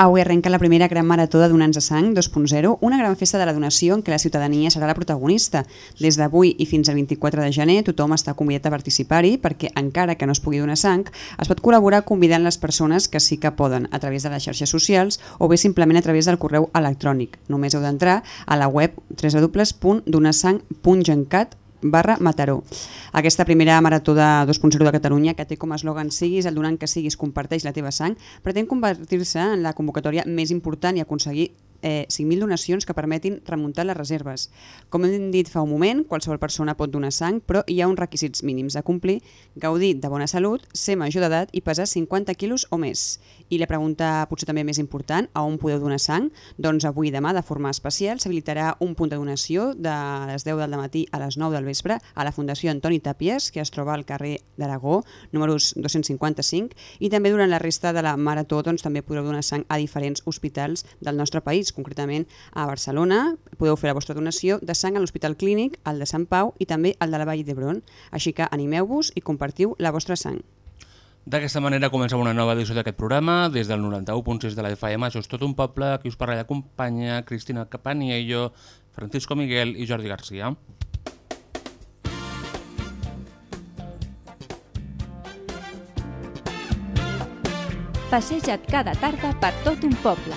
Avui arrenca la primera gran marató de Donants a Sang 2.0, una gran festa de la donació en què la ciutadania serà la protagonista. Des d'avui i fins al 24 de gener tothom està convidat a participar-hi perquè, encara que no es pugui donar sang, es pot col·laborar convidant les persones que sí que poden a través de les xarxes socials o bé simplement a través del correu electrònic. Només heu d'entrar a la web www.donasang.gencat barra Mataró. Aquesta primera marató de 2.0 de Catalunya, que té com a eslògan siguis el donant que siguis, comparteix la teva sang, pretén convertir-se en la convocatòria més important i aconseguir eh, 5.000 donacions que permetin remuntar les reserves. Com hem dit fa un moment, qualsevol persona pot donar sang, però hi ha uns requisits mínims a complir, gaudir de bona salut, ser major d'edat i pesar 50 quilos o més. I la pregunta potser també més important, a on podeu donar sang? Doncs avui i demà, de forma especial, s'habilitarà un punt de donació de les 10 del matí a les 9 del vespre a la Fundació Antoni Tàpies, que es troba al carrer d'Aragó, números 255, i també durant la resta de la marató doncs, també podreu donar sang a diferents hospitals del nostre país, concretament a Barcelona. Podeu fer la vostra donació de sang a l'Hospital Clínic, al de Sant Pau i també al de la Vall d'Hebron. Així que animeu-vos i compartiu la vostra sang. D'aquesta manera comença una nova edició d'aquest programa, des del 91.6 de la FM, això és tot un poble, qui us parla i acompanya, Cristina Capaniello, Francisco Miguel i Jordi Garcia. Passeja't cada tarda per tot un poble,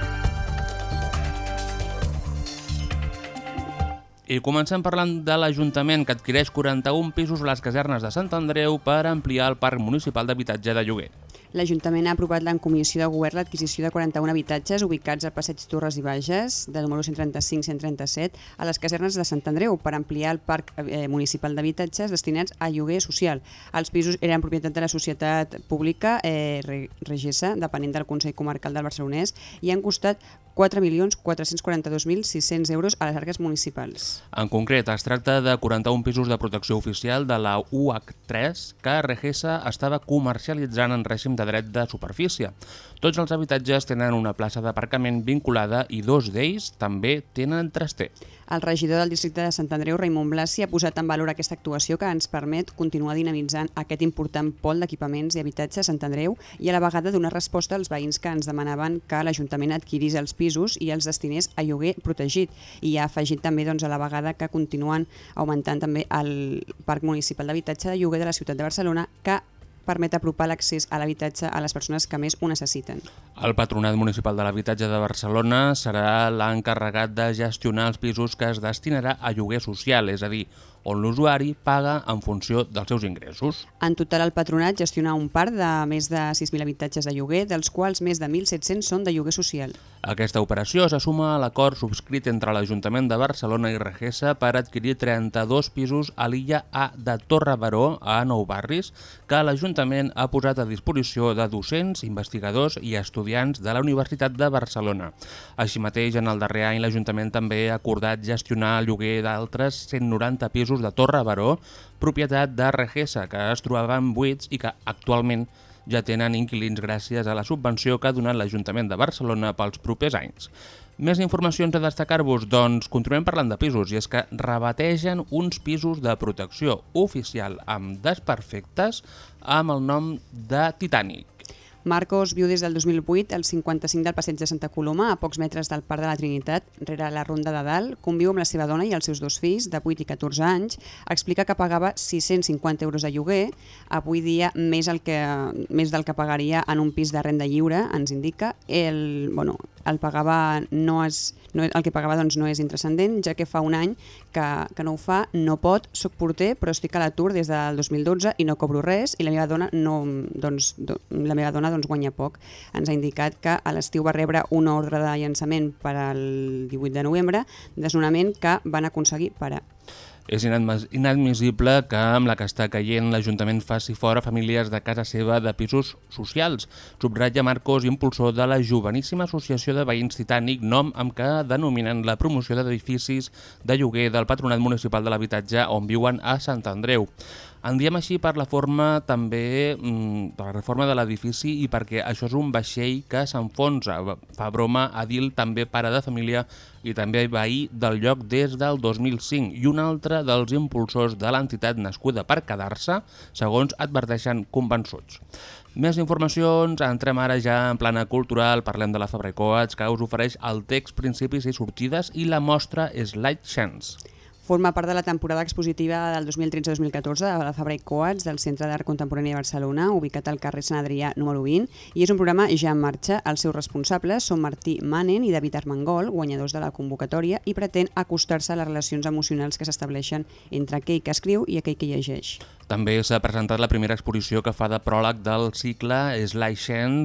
I comencem parlant de l'Ajuntament que adquireix 41 pisos a les casernes de Sant Andreu per ampliar el parc municipal d'habitatge de lloguer. L'Ajuntament ha aprovat en comissió de govern l'adquisició de 41 habitatges ubicats al passeig Torres i Bages, de número 135-137, a les casernes de Sant Andreu per ampliar el parc eh, municipal d'habitatges destinats a lloguer social. Els pisos eren propietat de la societat pública eh, Regesa, depenent del Consell Comarcal del Barcelonès, i han costat 4.442.600 euros a les arques municipals. En concret, es tracta de 41 pisos de protecció oficial de la UH3 que Regesa estava comercialitzant en règim de dret de superfície. Tots els habitatges tenen una plaça d'aparcament vinculada i dos d'ells també tenen traster. El regidor del districte de Sant Andreu, Raimon Blasi, ha posat en valor aquesta actuació que ens permet continuar dinamitzant aquest important pol d'equipaments i habitatge a Sant Andreu i a la vegada donar resposta als veïns que ens demanaven que l'Ajuntament adquirís els pisos i els destinés a lloguer protegit. I ha afegit també doncs, a la vegada que continuen augmentant també el Parc Municipal d'Habitatge de Lloguer de la ciutat de Barcelona que permet apropar l'accés a l'habitatge a les persones que més ho necessiten. El Patronat Municipal de l'Habitatge de Barcelona serà l'encarregat de gestionar els pisos que es destinarà a lloguer social, és a dir, on l'usuari paga en funció dels seus ingressos. En total, el patronat gestiona un parc de més de 6.000 habitatges de lloguer, dels quals més de 1.700 són de lloguer social. Aquesta operació se suma a l'acord subscrit entre l'Ajuntament de Barcelona i Regesa per adquirir 32 pisos a l'illa A de Torre Baró, a Nou Barris, que l'Ajuntament ha posat a disposició de docents, investigadors i estudiants de la Universitat de Barcelona. Així mateix, en el darrer any, l'Ajuntament també ha acordat gestionar el lloguer d'altres 190 pisos de Torre Baró, propietat de Regesa, que es trobaven buits i que actualment ja tenen inquilins gràcies a la subvenció que ha donat l'Ajuntament de Barcelona pels propers anys. Més informacions a destacar-vos? Doncs continuem parlant de pisos i és que rebategen uns pisos de protecció oficial amb desperfectes amb el nom de Titanic. Marcos viu des del 2008 al 55 del passeig de Santa Coloma, a pocs metres del Parc de la Trinitat, rere la Ronda de Dalt. Conviu amb la seva dona i els seus dos fills, de 8 i 14 anys. Explica que pagava 650 euros de lloguer, avui dia més, el que, més del que pagaria en un pis de renda lliure, ens indica. El, bueno, el pagava no és, no, el que pagava doncs, no és intrascendent, ja que fa un any que, que no ho fa, no pot, soc porter, però estic a l'atur des del 2012 i no cobro res i la meva dona, no, doncs, do, la meva dona doncs, guanya poc. Ens ha indicat que a l'estiu va rebre una ordre de llançament per al 18 de novembre, desnonament que van aconseguir parar. És inadmis- inadmissible que amb la que està caient l'Ajuntament faci fora famílies de casa seva de pisos socials. Subratlla Marcos, impulsor de la joveníssima associació de veïns Titànic, nom amb què denominen la promoció d'edificis de lloguer del Patronat Municipal de l'Habitatge on viuen a Sant Andreu. En diem així per la forma també mm, de la reforma de l'edifici i perquè això és un vaixell que s'enfonsa. Fa broma Adil, també pare de família i també veí del lloc des del 2005 i un altre dels impulsors de l'entitat nascuda per quedar-se, segons adverteixen convençuts. Més informacions, entrem ara ja en plana cultural, parlem de la Fabra Coats, que us ofereix el text Principis i Sortides i la mostra Slide Chance. Forma part de la temporada expositiva del 2013-2014 de la Fabra i Coats del Centre d'Art Contemporani de Barcelona, ubicat al carrer Sant Adrià número 20, i és un programa ja en marxa. Els seus responsables són Martí Manen i David Armengol, guanyadors de la convocatòria, i pretén acostar-se a les relacions emocionals que s'estableixen entre aquell que escriu i aquell que llegeix. També s'ha presentat la primera exposició que fa de pròleg del cicle Sly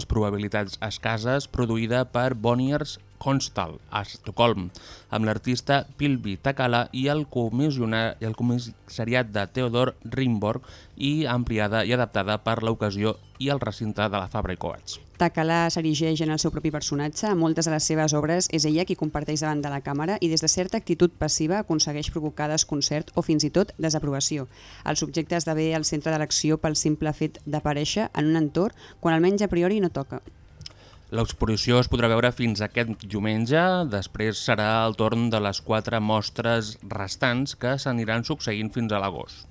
Probabilitats escases, produïda per Bonniers Constal, a Estocolm, amb l'artista Pilvi Takala i el, i el comissariat de Theodor Rimborg i ampliada i adaptada per l'ocasió i el recinte de la Fabra i Coats. Takala s'erigeix en el seu propi personatge. A moltes de les seves obres és ella qui comparteix davant de la càmera i des de certa actitud passiva aconsegueix provocar desconcert o fins i tot desaprovació. El subjecte esdevé el centre de l'acció pel simple fet d'aparèixer en un entorn quan almenys a priori no toca. L'exposició es podrà veure fins aquest diumenge, després serà el torn de les quatre mostres restants que s'aniran succeint fins a l'agost.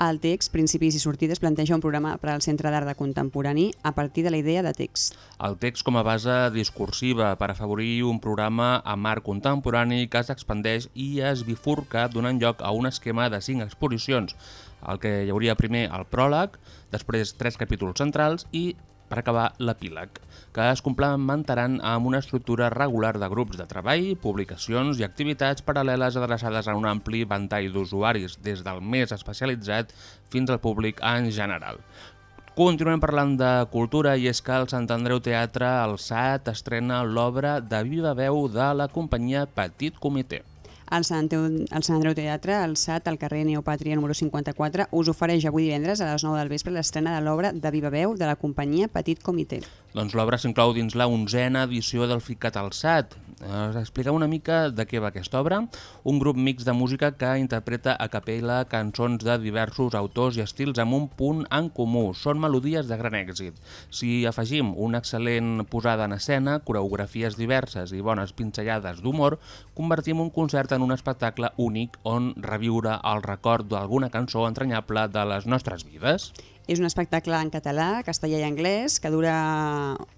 El text, Principis i sortides, planteja un programa per al Centre d'Art de Contemporani a partir de la idea de text. El text com a base discursiva per afavorir un programa amb art contemporani que s'expandeix i es bifurca donant lloc a un esquema de cinc exposicions, el que hi hauria primer el pròleg, després tres capítols centrals i per acabar l'epíleg, que es complementaran amb una estructura regular de grups de treball, publicacions i activitats paral·leles adreçades a un ampli ventall d'usuaris, des del més especialitzat fins al públic en general. Continuem parlant de cultura i és que el Sant Andreu Teatre, al SAT, estrena l'obra de viva veu de la companyia Petit Comitè. El Sant, Andreu, el Sant Andreu Teatre, al SAT, al carrer Neopàtria número 54, us ofereix avui divendres a les 9 del vespre l'estrena de l'obra de Viva Veu de la companyia Petit Comitè. Doncs l'obra s'inclou dins la onzena edició del Ficat al SAT. Eh, expliqueu una mica de què va aquesta obra. Un grup mix de música que interpreta a capella cançons de diversos autors i estils amb un punt en comú. Són melodies de gran èxit. Si afegim una excel·lent posada en escena, coreografies diverses i bones pinzellades d'humor, convertim un concert en un espectacle únic on reviure el record d'alguna cançó entranyable de les nostres vides. És un espectacle en català, castellà i anglès que dura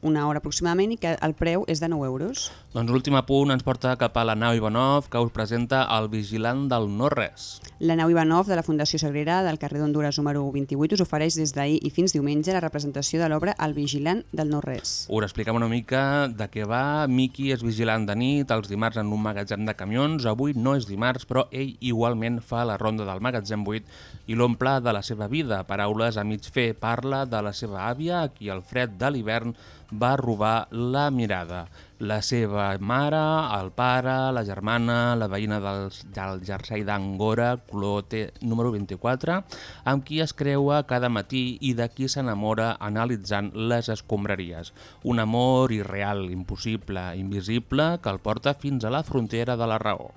una hora aproximadament i que el preu és de 9 euros. Doncs l'últim apunt ens porta cap a la nau Ivanov, que us presenta El vigilant del no-res. La nau Ivanov de la Fundació Sagrera del carrer d'Honduras número 28 us ofereix des d'ahir i fins diumenge la representació de l'obra El vigilant del no-res. Us expliquem una mica de què va. Miki és vigilant de nit, els dimarts en un magatzem de camions. Avui no és dimarts, però ell igualment fa la ronda del magatzem 8 i l'omple de la seva vida. Paraules a mig fer. Parla de la seva àvia, a qui el fred de l'hivern va robar la mirada. La seva mare, el pare, la germana, la veïna del, del jersei d'Angora, color T número 24, amb qui es creua cada matí i de qui s'enamora analitzant les escombraries. Un amor irreal, impossible, invisible, que el porta fins a la frontera de la raó.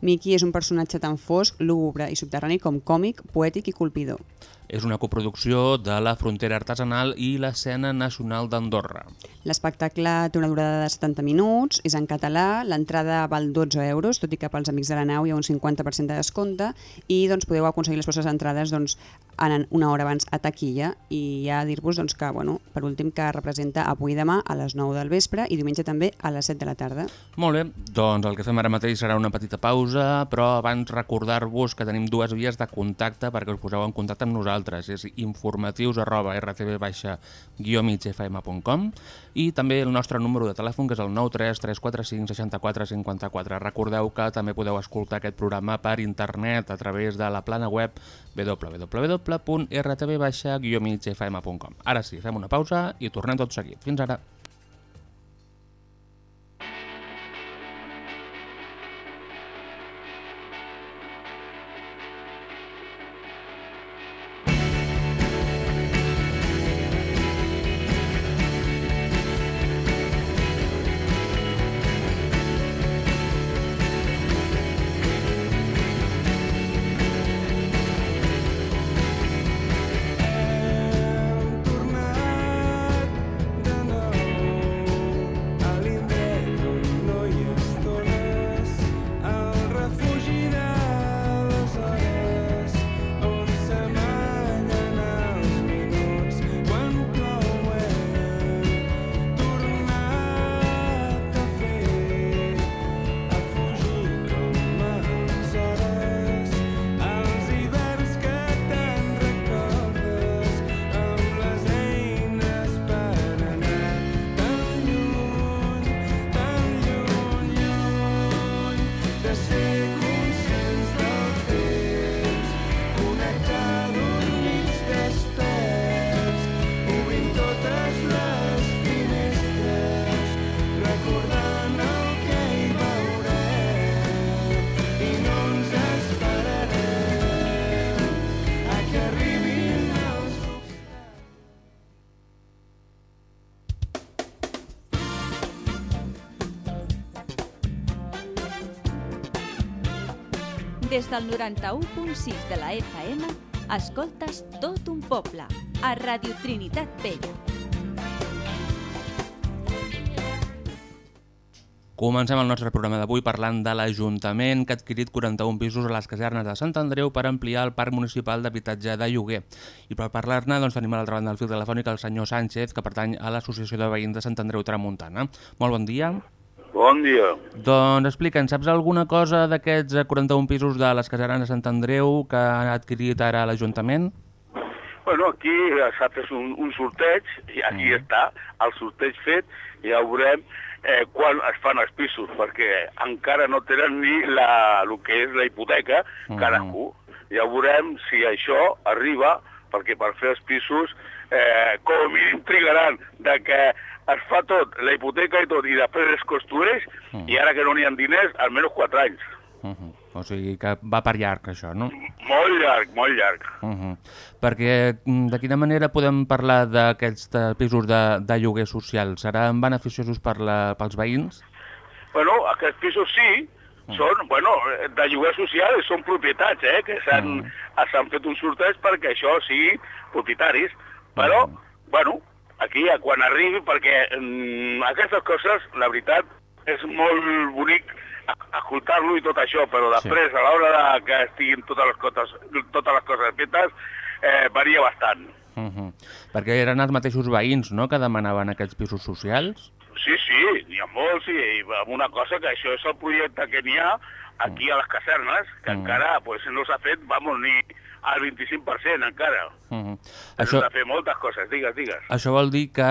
Miki és un personatge tan fosc, lúgubre i subterrani com còmic, poètic i colpidor. És una coproducció de la Frontera Artesanal i l'Escena Nacional d'Andorra. L'espectacle té una durada de 70 minuts, és en català, l'entrada val 12 euros, tot i que pels amics de la nau hi ha un 50% de descompte i doncs, podeu aconseguir les vostres entrades doncs, una hora abans a taquilla i ja dir-vos doncs, que, bueno, per últim, que representa avui demà a les 9 del vespre i diumenge també a les 7 de la tarda. Molt bé, doncs el que fem ara mateix serà una petita pausa, però abans recordar-vos que tenim dues vies de contacte perquè us poseu en contacte amb nosaltres. És informatius arroba rtb-migfm.com i també el nostre número de telèfon que és el 93345 64 54. Recordeu que també podeu escoltar aquest programa per internet a través de la plana web www.rtb-migfm.com. Ara sí, fem una pausa i tornem tot seguit. Fins ara. Des del 91.6 de la FM, escoltes tot un poble, a Radio Trinitat Vella. Comencem el nostre programa d'avui parlant de l'Ajuntament que ha adquirit 41 pisos a les casernes de Sant Andreu per ampliar el parc municipal d'habitatge de lloguer. I per parlar-ne doncs, tenim a l'altra banda del fil telefònic el senyor Sánchez, que pertany a l'Associació de Veïns de Sant Andreu Tramuntana. Molt bon dia. Bon dia. Doncs explica'ns, saps alguna cosa d'aquests eh, 41 pisos de les casernes de Sant Andreu que ha adquirit ara l'Ajuntament? Bueno, aquí s'ha fet un, un sorteig i aquí Mm. està el sorteig fet i ja veurem eh, quan es fan els pisos, perquè encara no tenen ni la, el que és la hipoteca Mhm. cadascú. Ja veurem si això arriba, perquè per fer els pisos eh, com a mínim trigaran de que es fa tot, la hipoteca i tot, i després es construeix, Mm. i ara que no n'hi ha diners, almenys 4 anys. Uh -huh. O sigui que va per llarg, això, no? Molt llarg, molt llarg. Uh -huh. Perquè mm, de quina manera podem parlar d'aquests eh, pisos de, de lloguer social? Seran beneficiosos per la, pels veïns? Bueno, aquests pisos sí, són, bueno, de lloguer social són propietats, eh, que s'han s'han fet un sorteig perquè això sigui propietaris, però, bueno, aquí a quan arribi, perquè mm, aquestes coses, la veritat, és molt bonic escoltar-lo i tot això, però després, a l'hora de que estiguin totes les coses, totes les coses fetes, eh, varia bastant. Uh -huh. Perquè eren els mateixos veïns, no?, que demanaven aquests pisos socials? Sí, sí, molts i, i amb una cosa que això és el projecte que n'hi ha aquí a les casernes, que Mm. encara pues, no s'ha fet, vamos, ni al 25% encara. Uh -huh. Això... S'ha de fer moltes coses, digues, digues. això vol dir que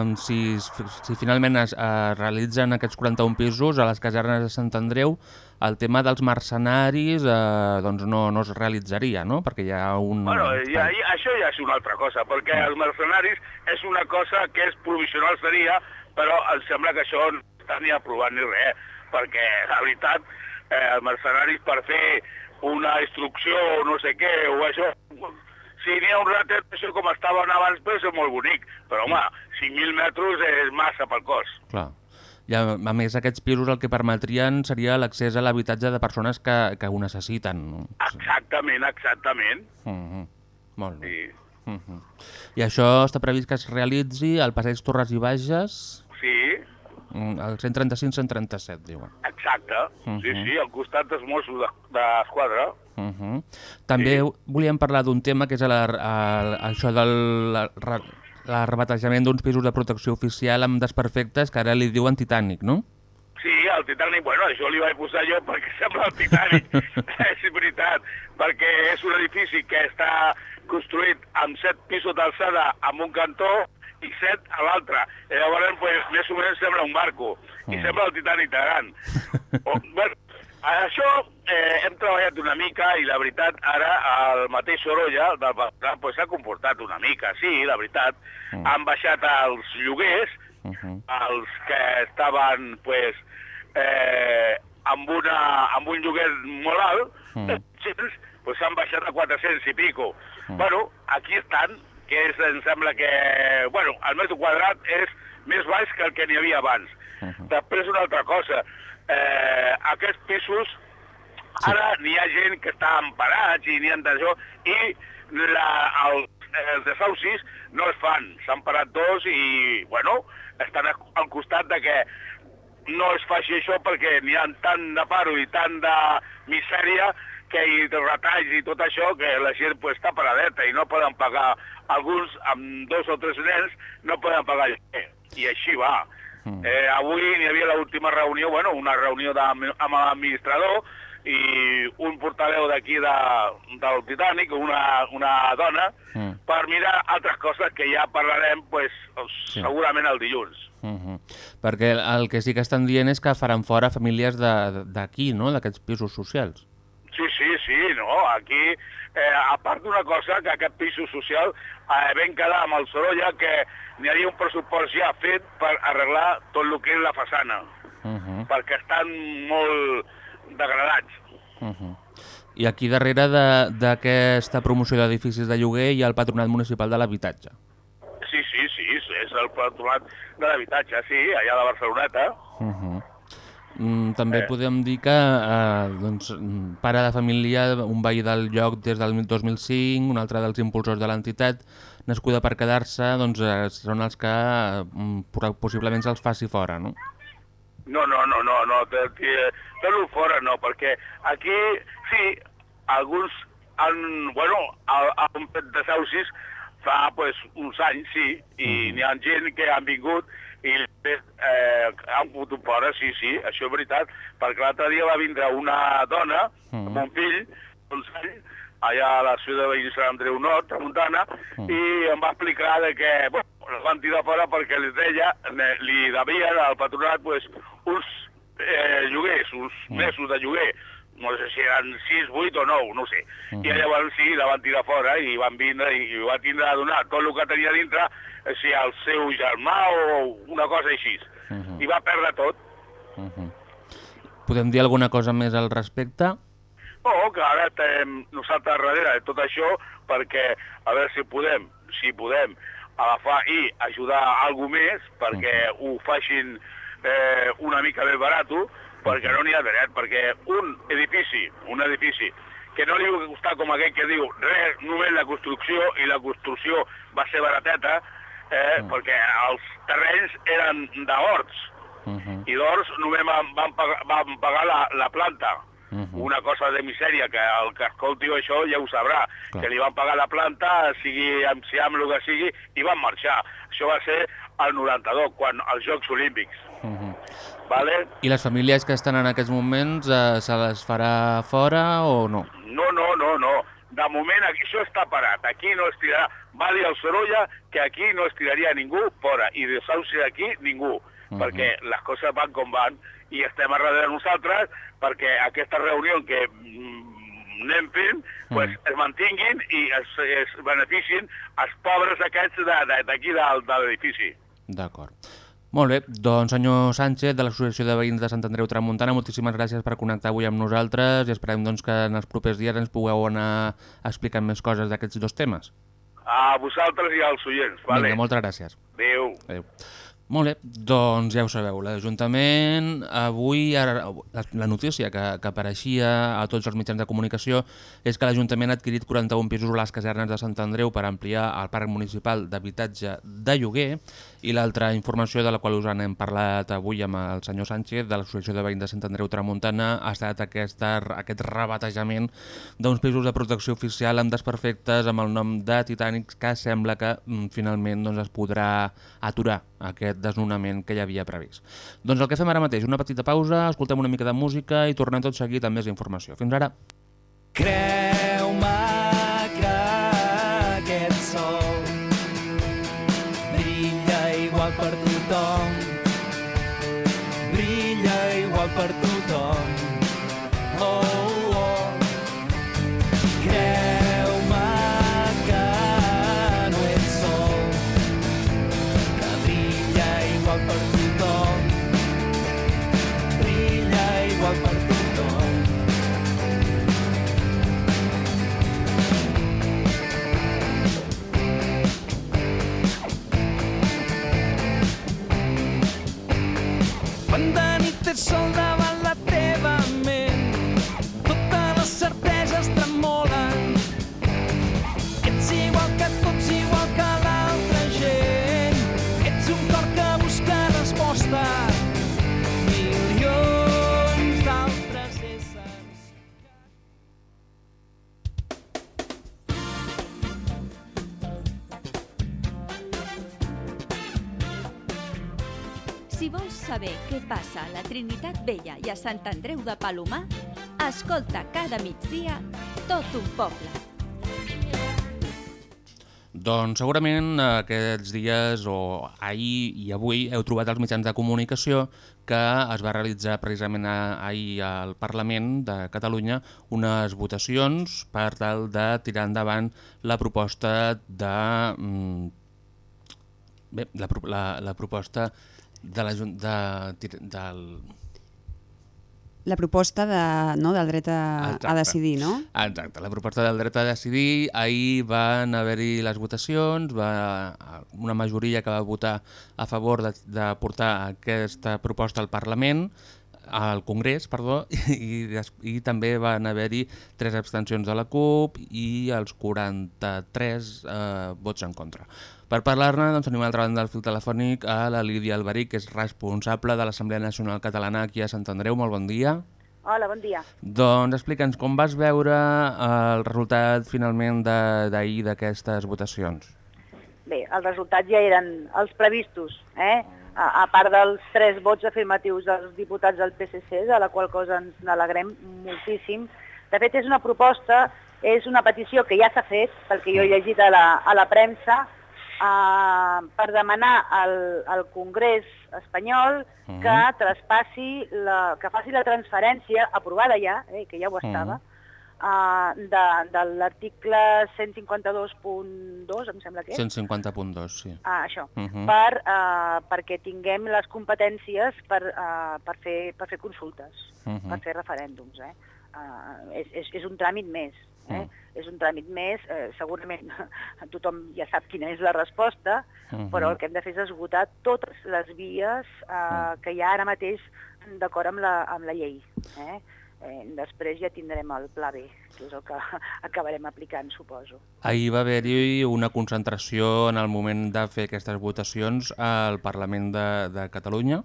um, si, si finalment es, es realitzen aquests 41 pisos a les casernes de Sant Andreu, el tema dels mercenaris eh, doncs no, no es realitzaria, no?, perquè hi ha un... Bueno, ja, ja, això ja és una altra cosa, perquè els mercenaris és una cosa que és provisional seria, però em sembla que això està ni aprovant ni res, perquè la veritat, eh, els mercenaris per fer una instrucció o no sé què, o això, si n'hi ha un ratet, això com estaven abans, però és molt bonic, però home, 5.000 metres és massa pel cos. Clar. I a, a més, aquests pisos el que permetrien seria l'accés a l'habitatge de persones que, que ho necessiten. Exactament, exactament. Uh -huh. Molt bé. Sí, Uh -huh. I això està previst que es realitzi al passeig Torres i Bages, mm, al 135-137, diuen. exacte. Sí, Mhm. sí, al costat dels Mossos de- d'Esquadra. Uh -huh. També Sí. volíem parlar d'un tema que és el, el, això del re- l'arrebatejament d'uns pisos de protecció oficial amb desperfectes que ara li diuen Titanic, no? Sí, el el Titanic, bueno, això li vaig posar jo perquè sembla el Titanic, és veritat, perquè és un edifici que està construït amb set pisos d'alçada amb un cantó i set a l'altre. I llavors, pues, més o menys sembla un barco, i sembla el Titanic de gran. O, bueno, això eh, hem treballat una mica i la veritat ara el mateix Sorolla del Patronat pues, s'ha comportat una mica, sí, la veritat. Mm. Han baixat els lloguers, Uh -huh. els que estaven pues, eh, amb, una, amb un lloguer molt alt, Mm. mm. pues, s'han baixat a 400 i pico. Mm. Bueno, aquí estan, que és, em sembla que bueno, el metre quadrat és més baix que el que n'hi havia abans. Uh -huh. Després una altra cosa, eh, aquests pisos, sí. ara n'hi ha gent que està emparats i n'hi ha d'això, i la, el, els desaucis no es fan, s'han parat dos i, bueno, estan al costat de que no es faci això perquè n'hi ha tant de paro i tant de misèria que i de retalls i tot això que la gent pues, està paradeta i no poden pagar alguns amb dos o tres nens no poden pagar lloguer. I així va. Mm. Eh, avui n'hi havia l'última reunió, bueno, una reunió de, amb l'administrador i un portaveu d'aquí de, del Titanic, una, una dona, Mm. per mirar altres coses que ja parlarem pues, Sí. segurament el dilluns. Uh -huh. Perquè el, que sí que estan dient és que faran fora famílies de- d'aquí, no?, d'aquests pisos socials. Aquí, eh, a part d'una cosa, que aquest piso social eh, vam quedar amb el Sorolla que n'hi havia un pressupost ja fet per arreglar tot el que és la façana, Uh -huh. perquè estan molt degradats. Uh -huh. I aquí darrere de- d'aquesta promoció d'edificis de lloguer hi ha el Patronat Municipal de l'Habitatge. Sí, sí, sí, és el patronat de l'habitatge, sí, allà de Barceloneta. Uh -huh. Mm, també Eh. podem dir que eh, doncs, mm, pare de família, un veí del lloc des del 2005, un altre dels impulsors de l'entitat, nascuda per quedar-se, doncs eh, són els que eh, mm, possiblement se'ls faci fora, no? No, no, no, no, no, fer-lo fora no, perquè aquí sí, alguns han, bueno, ha- han fet desaucis fa pues, uns anys, sí, i n'hi ha gent que han vingut i eh, han fotut fora, sí, sí, això és veritat, perquè l'altre dia va vindre una dona Mm. amb un fill, uns anys, allà a la ciutat de veïns Sant Andreu Nord, a Montana, Mm. i em va explicar de que, bueno, van tirar fora perquè les deia, li devien al patronat pues, uns eh, lloguers, uns Mm. mesos de lloguer, no sé si eren 6, 8 o 9, no sé. Mhm. I llavors sí, la van tirar fora i van vindre i, i va tindre a donar tot el que tenia dintre, eh, si al seu germà o una cosa així. Mhm. I va perdre tot. Uh -huh. Podem dir alguna cosa més al respecte? No, que ara estem nosaltres darrere de tot això perquè a veure si podem, si podem agafar i ajudar a algú més perquè ho facin eh, una mica més barat, perquè no n'hi ha dret, perquè un edifici, un edifici que no li va costar com aquell que diu res, només la construcció, i la construcció va ser barateta, eh, perquè els terrenys eren d'horts, Uh -huh. i d'horts només van, van, pagar, van pagar la, la planta. Uh -huh. Una cosa de misèria, que el que escolti això ja ho sabrà, Clar. que li van pagar la planta, sigui amb si amb el que sigui, i van marxar. Això va ser el 92, quan els Jocs Olímpics. Uh -huh. Vale? I les famílies que estan en aquests moments eh, se les farà fora o no? No, no, no, no. De moment aquí això està parat. Aquí no es tirarà. Va dir el Sorolla que aquí no es tiraria ningú fora. I de Sauci d'aquí ningú. Mhm. Perquè les coses van com van. I estem a darrere nosaltres perquè aquesta reunió que mm, anem fent pues, Mhm. es mantinguin i es, es beneficien els pobres aquests de- de- d'aquí de, de l'edifici. D'acord. Molt bé, doncs senyor Sánchez de l'Associació de Veïns de Sant Andreu Tramuntana, moltíssimes gràcies per connectar avui amb nosaltres i esperem doncs, que en els propers dies ens pugueu anar explicant més coses d'aquests dos temes. A vosaltres i als oients. Vale? Vinga, moltes gràcies. Adéu. Adéu. Molt bé, doncs ja ho sabeu, l'Ajuntament avui, ara, la, la notícia que, que apareixia a tots els mitjans de comunicació és que l'Ajuntament ha adquirit 41 pisos a les casernes de Sant Andreu per ampliar el parc municipal d'habitatge de lloguer i l'altra informació de la qual us n'hem parlat avui amb el senyor Sánchez de l'Associació de Veïns de Sant Andreu Tramuntana ha estat aquesta, aquest rebatejament d'uns pisos de protecció oficial amb desperfectes amb el nom de Titanic que sembla que mm, finalment doncs, es podrà aturar aquest desnonament que hi havia previst. Doncs el que fem ara mateix, una petita pausa, escoltem una mica de música i tornem tot seguit amb més informació. Fins ara. Creu-me de nit saber què passa a la Trinitat Vella i a Sant Andreu de Palomar, escolta cada migdia tot un poble. Doncs segurament aquests dies o ahir i avui heu trobat als mitjans de comunicació que es va realitzar precisament ahir al Parlament de Catalunya unes votacions per tal de tirar endavant la proposta de... mm, Bé, la, la, la proposta de la, de, del, La proposta de, no, del dret a, a decidir, no? Exacte, la proposta del dret a decidir, ahir van haver-hi les votacions, va, una majoria que va votar a favor de, de portar aquesta proposta al Parlament, al Congrés, perdó, i, i també van haver-hi tres abstencions de la CUP i els 43 eh, vots en contra. Per parlar-ne, doncs, tenim a l'altra banda del fil telefònic a la Lídia Alberic, que és responsable de l'Assemblea Nacional Catalana aquí a Sant Andreu. Molt bon dia. Hola, bon dia. Doncs explica'ns com vas veure eh, el resultat finalment de- d'ahir d'aquestes votacions. Bé, els resultats ja eren els previstos, eh? A, a part dels tres vots afirmatius dels diputats del PSC, de la qual cosa ens n'alegrem moltíssim. De fet, és una proposta, és una petició que ja s'ha fet, perquè jo he llegit a la, a la premsa, eh, per demanar al, al Congrés espanyol Mhm. que traspassi, la, que faci la transferència, aprovada ja, eh, que ja ho estava, uh, de, de l'article 152.2, em sembla que és, 150.2, sí. ah, això, Mhm. per, uh, perquè tinguem les competències per, uh, per, fer, per fer consultes, Mhm. per fer referèndums. Eh? Uh, és, és, és un tràmit més. Eh? Mm. És un tràmit més, eh, segurament tothom ja sap quina és la resposta, Mhm. però el que hem de fer és esgotar totes les vies eh, que hi ha ara mateix d'acord amb, la, amb la llei. Eh? Eh, després ja tindrem el pla B, que és el que acabarem aplicant, suposo. Ahir va haver-hi una concentració en el moment de fer aquestes votacions al Parlament de, de Catalunya.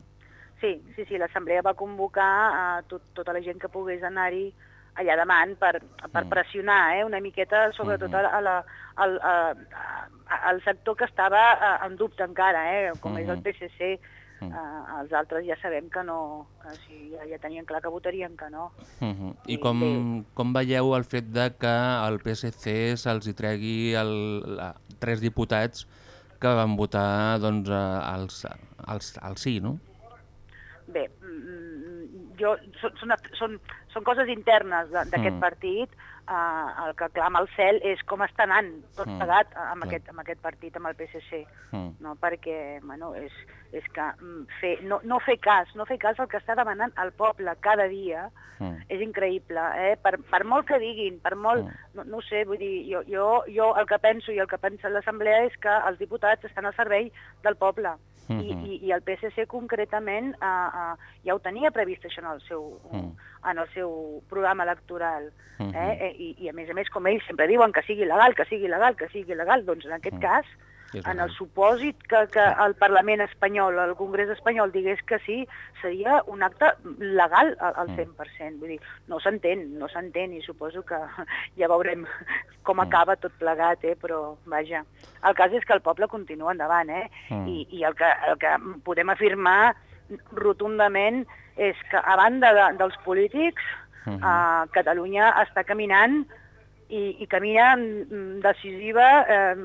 Sí, sí, sí, l'Assemblea va convocar a tot, tota la gent que pogués anar-hi allà davant per, per pressionar eh, una miqueta, sobretot a, la- a la, al, a, a, al sector que estava eh, en dubte encara, eh, com és el PSC, eh, els altres ja sabem que no, que sí, ja, ja tenien clar que votarien que no. Uh -huh. I com, com veieu el fet de que el PSC se'ls hi tregui el, la, tres diputats que van votar doncs, eh, als, als, al sí, no? Bé, mm, jo, són, són, són, són coses internes d'aquest Mm. partit. Uh, el que clama al cel és com està anant tot Mm, plegat amb, aquest, amb aquest partit, amb el PSC. Mm. No? Perquè bueno, és, és que mm, fer, no, no fer cas, no fer cas al que està demanant el poble cada dia Mm. és increïble. Eh? Per, per molt que diguin, per molt... No, no ho sé, vull dir, jo, jo, jo el que penso i el que pensa l'Assemblea és que els diputats estan al servei del poble. I, Mhm. i, i el PSC concretament uh, uh, ja ho tenia previst això en el seu, Mm. en el seu programa electoral. Mhm. eh? Eh, I, I a més a més, com ells sempre diuen que sigui legal, que sigui legal, que sigui legal, doncs en aquest Mm. cas, És en el supòsit que, que el Parlament espanyol, el Congrés espanyol digués que sí, seria un acte legal al, al 100%. Vull dir, no s'entén, no s'entén i suposo que ja veurem com acaba tot plegat, eh? però vaja, El cas és que el poble continua endavant, eh? Mm. I, i el, que, el que podem afirmar rotundament és que, a banda de, dels polítics, eh, Catalunya està caminant i, i camina mm, decisiva eh,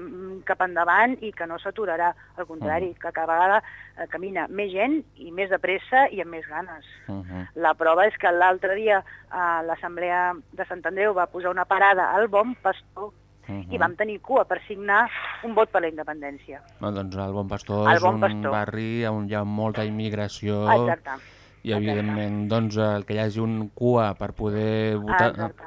cap endavant i que no s'aturarà. Al contrari, que cada vegada eh, camina més gent i més de pressa i amb més ganes. Mhm. La prova és que l'altre dia eh, l'Assemblea de Sant Andreu va posar una parada al Bon Pastor Mhm. i vam tenir cua per signar un vot per la independència. No, doncs el Bon Pastor El és Bon un Pastor. barri on hi ha molta immigració Exacte. i evidentment doncs, el que hi hagi un cua per poder votar Exacte.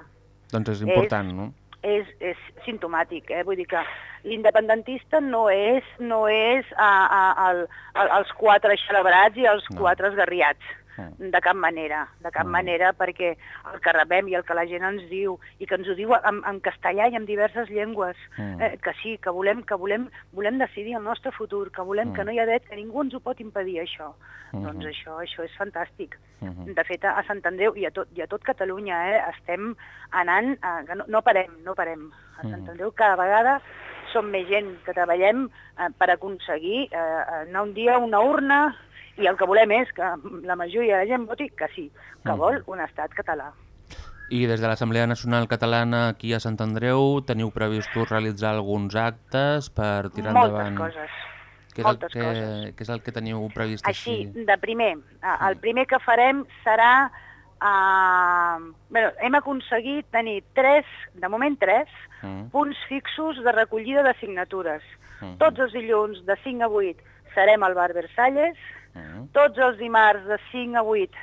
Doncs és important, no? és, és simptomàtic, eh? vull dir que l'independentista no és, no és a, a, a, els quatre xelebrats i els No. quatre esgarriats. De cap manera, de cap Mm. manera, perquè el que rebem i el que la gent ens diu, i que ens ho diu en, en castellà i en diverses llengües, Mm. eh, que sí, que volem, que volem, volem decidir el nostre futur, que volem Mm. que no hi ha dret, que ningú ens ho pot impedir, això. Doncs això, això és fantàstic. De fet, a Sant Andreu i a tot, i a tot Catalunya eh, estem anant, a, no, no parem, no parem. A Sant. Andreu cada vegada som més gent que treballem eh, per aconseguir eh, anar un dia a una urna i el que volem és que la majoria de la gent voti que sí, que Mhm. vol un estat català. I des de l'Assemblea Nacional Catalana aquí a Sant Andreu teniu previstos realitzar alguns actes per tirar Moltes endavant... coses, Què és, moltes el que, coses. què és el que teniu previst Així, així? de primer, el primer que farem serà... Uh, bueno, hem aconseguit tenir tres, de moment tres, Mm. punts fixos de recollida de signatures. Mhm. Tots els dilluns de 5 a 8 serem al bar Versalles, Mm. tots els dimarts de 5 a 8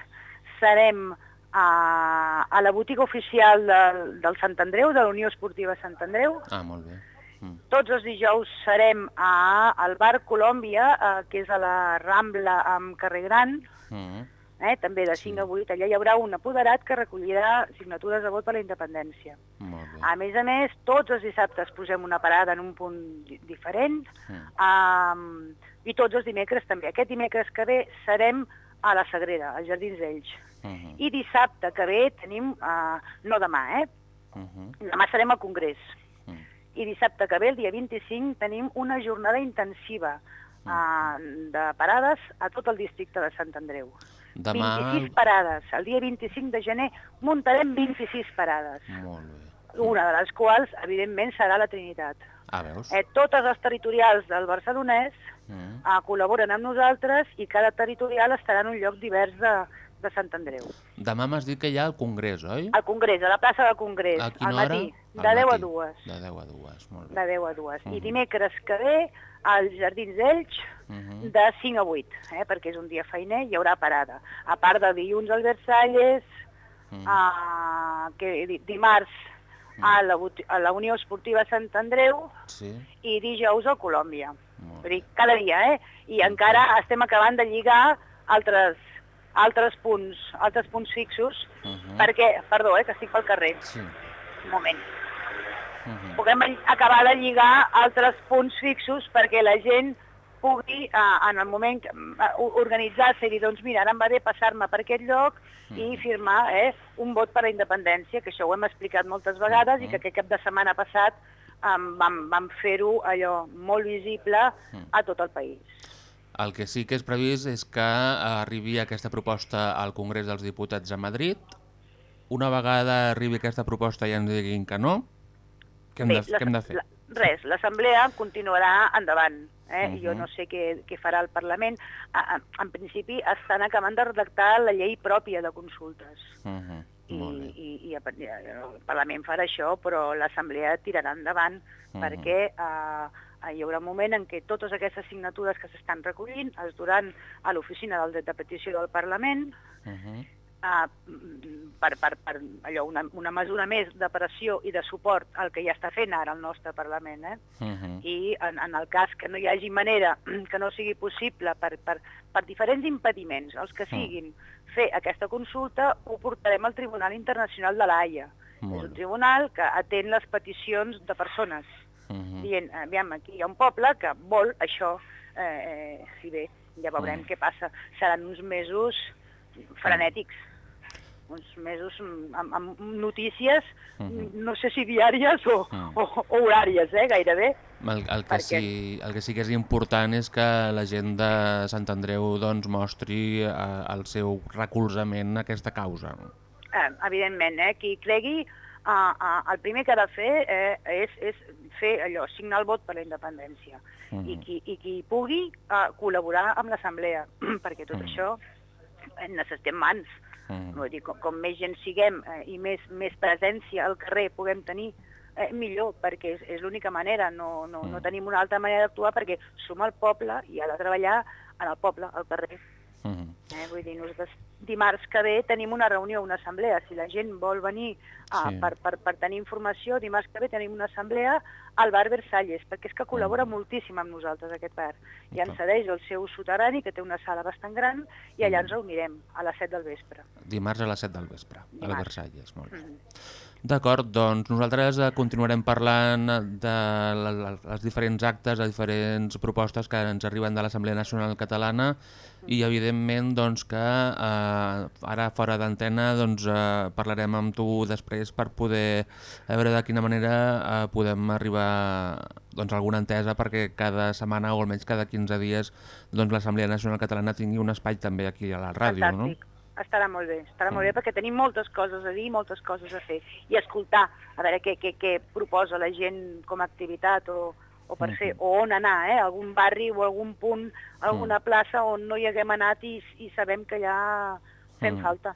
serem a, a la botiga oficial del, del Sant Andreu, de la Unió Esportiva Sant Andreu, Ah, molt bé. Mm. tots els dijous serem a, al bar Colòmbia, eh, que és a la Rambla amb carrer Gran, Mm. eh, també de 5 a 8. Allà hi haurà un apoderat que recollirà signatures de vot per la independència. Molt bé. A més a més, tots els dissabtes posem una parada en un punt di diferent Mm. um, i tots els dimecres també. Aquest dimecres que ve serem a la Sagrera, als Jardins d'Ells. Mhm. I dissabte que ve tenim, uh, no demà, eh? Mhm. Demà serem al Congrés. Mm. I dissabte que ve, el dia 25, tenim una jornada intensiva Mm. uh, de parades a tot el districte de Sant Andreu. Demà... 26 parades. El dia 25 de gener muntarem 26 parades, Molt bé. una de les quals, evidentment, serà la Trinitat. Ah, veus? Eh, totes les territorials del barcelonès Mm. eh, col·laboren amb nosaltres i cada territorial estarà en un lloc divers de, de Sant Andreu. Demà m'has dit que hi ha el Congrés, oi? Al Congrés, a la plaça del Congrés, A quina al hora? matí, Al de 10 a matí. 2. De 10 a 2, molt bé. De 10 a 2. I Mhm. dimecres que ve, als Jardins d'Elx, Mhm. de 5 a 8, eh, perquè és un dia feiner, hi haurà parada. A part de dilluns al Versalles, Mm. a, que di- dimarts a la, boti- a la Unió Esportiva Sant Andreu Sí. i dijous a Colòmbia. Vull dir, cada dia, eh? I encara estem acabant de lligar altres, altres punts, altres punts fixos, Mhm. perquè, perdó, eh, que estic pel carrer. Sí. Un moment. Mhm. Puguem acabar de lligar altres punts fixos perquè la gent pugui, eh, en el moment, eh, organitzar-se i dir, doncs mira, ara em va bé passar-me per aquest lloc i firmar eh, un vot per la independència, que això ho hem explicat moltes vegades i que aquest cap de setmana passat um, vam, vam fer-ho allò molt visible a tot el país. El que sí que és previst és que arribi aquesta proposta al Congrés dels Diputats a Madrid. Una vegada arribi aquesta proposta i ens diguin que no, què hem, Bé, de, què hem de fer? la- Res, l'Assemblea continuarà endavant. Eh? Mhm. Jo no sé què, què farà el Parlament. A, a, en principi estan acabant de redactar la llei pròpia de consultes. Mhm. I, i, i el Parlament farà això, però l'Assemblea tirarà endavant Mhm. perquè eh, hi haurà un moment en què totes aquestes signatures que s'estan recollint es duran a l'oficina del dret de petició del Parlament Mhm. eh, per, per, per allò, una, una mesura més de pressió i de suport al que ja està fent ara el nostre Parlament. Eh? Mhm. I en, en el cas que no hi hagi manera, que no sigui possible per, per, per diferents impediments, els que siguin, fer aquesta consulta, ho portarem al Tribunal Internacional de l'Haia. És un tribunal que atén les peticions de persones, Mhm. dient, aviam, aquí hi ha un poble que vol això, eh, eh, si bé, ja veurem Mm. què passa. Seran uns mesos frenètics. Uns mesos amb, amb notícies, Mhm. no sé si diàries o, Mm. o, o horàries, eh, gairebé. El, el, que Perquè- sí, el que sí que és important és que la gent de Sant Andreu doncs, mostri eh, el seu recolzament a aquesta causa. Eh, evidentment, eh, qui cregui, eh, eh, el primer que ha de fer eh, és, és fer allò, signar el vot per la independència. Mhm. I, qui, I qui pugui eh, col·laborar amb l'assemblea, perquè tot Mhm. això eh, necessitem mans. Mhm. Vull dir, com, com més gent siguem eh, i més, més presència al carrer puguem tenir, eh, millor, perquè és, és l'única manera, no, no, no Mm. tenim una altra manera d'actuar perquè som el poble i ha de treballar en el poble, al carrer. Mhm. Eh? Vull dir, nosaltres dimarts que ve tenim una reunió, una assemblea. Si la gent vol venir a, Sí. per, per, per tenir informació, dimarts que ve tenim una assemblea al bar Versalles, perquè és que col·labora moltíssim amb nosaltres aquest bar. I ens cedeix el seu soterrani, que té una sala bastant gran, i allà Mm. ens reunirem a les 7 del vespre. Dimarts a les 7 del vespre, Dimarts. Versalles. Molt bé. Mm. D'acord, doncs nosaltres eh, continuarem parlant de les diferents actes, de diferents propostes que ens arriben de l'Assemblea Nacional Catalana i evidentment doncs, que eh, ara fora d'antena doncs, eh, parlarem amb tu després per poder veure de quina manera eh, podem arribar doncs, a alguna entesa perquè cada setmana o almenys cada 15 dies doncs, l'Assemblea Nacional Catalana tingui un espai també aquí a la ràdio. No? Estarà molt bé, estarà molt bé Mm. perquè tenim moltes coses a dir, moltes coses a fer i escoltar, a veure què, què, què proposa la gent com a activitat o, o per Mhm. fer, o on anar, eh? algun barri o algun punt, alguna Mm. plaça on no hi haguem anat i, i sabem que allà fem Mm. falta.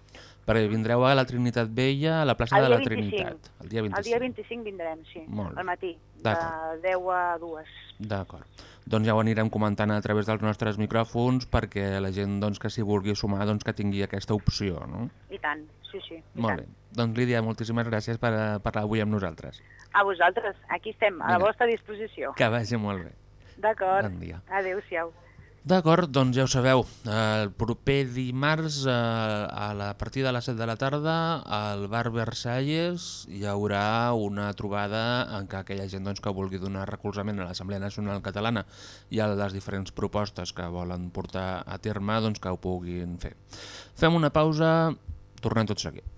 Perquè vindreu a la Trinitat Vella, a la plaça de la 25. Trinitat. El dia 25. El dia 25 vindrem, sí, Molt al matí, de D'acord. 10 a 2. D'acord. Doncs ja ho anirem comentant a través dels nostres micròfons perquè la gent doncs, que s'hi vulgui sumar doncs, que tingui aquesta opció. No? I tant, sí, sí. Molt tant. bé. Doncs Lídia, moltíssimes gràcies per eh, parlar avui amb nosaltres. A vosaltres, aquí estem, a la Vinga. vostra disposició. Que vagi molt bé. D'acord. Bon dia. Adéu-siau. D'acord, doncs ja ho sabeu, el proper dimarts eh, a la partir de les 7 de la tarda al bar Versalles hi haurà una trobada en què aquella gent doncs, que vulgui donar recolzament a l'Assemblea Nacional Catalana i a les diferents propostes que volen portar a terme doncs, que ho puguin fer. Fem una pausa, tornem tot seguit.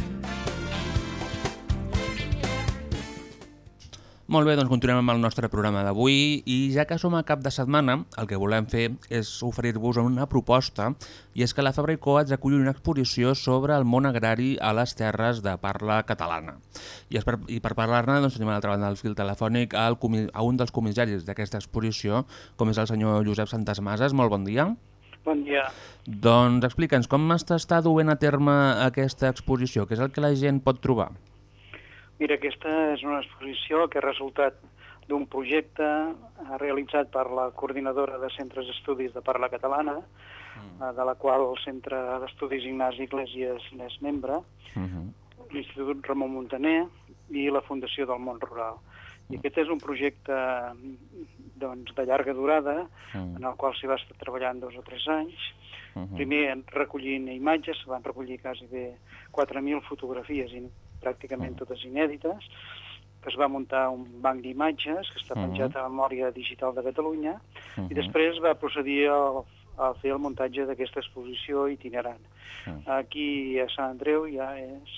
Molt bé, doncs continuem amb el nostre programa d'avui i ja que som a cap de setmana, el que volem fer és oferir-vos una proposta i és que la Fabra i Coats acull una exposició sobre el món agrari a les terres de parla catalana. I, per, i per parlar-ne doncs, tenim a l'altra banda del fil telefònic al, a un dels comissaris d'aquesta exposició, com és el senyor Josep Santas Mases. Molt bon dia. Bon dia. Doncs explica'ns, com està duent a terme aquesta exposició? Què és el que la gent pot trobar? Mira, aquesta és una exposició que és resultat d'un projecte eh, realitzat per la coordinadora de centres d'estudis de parla catalana, mm. de la qual el Centre d'Estudis Ignasi Iglesias n'és membre, Uh -huh. l'Institut Ramon Montaner i la Fundació del Món Rural. I aquest és un projecte doncs, de llarga durada, Mm. en el qual s'hi va estar treballant dos o tres anys. Uh -huh. Primer recollint imatges, se van recollir quasi bé 4.000 fotografies, pràcticament totes inèdites, que es va muntar un banc d'imatges que està Mhm. penjat a Memòria Digital de Catalunya, Mhm. i després va procedir a, a fer el muntatge d'aquesta exposició itinerant. Mhm. Aquí a Sant Andreu ja és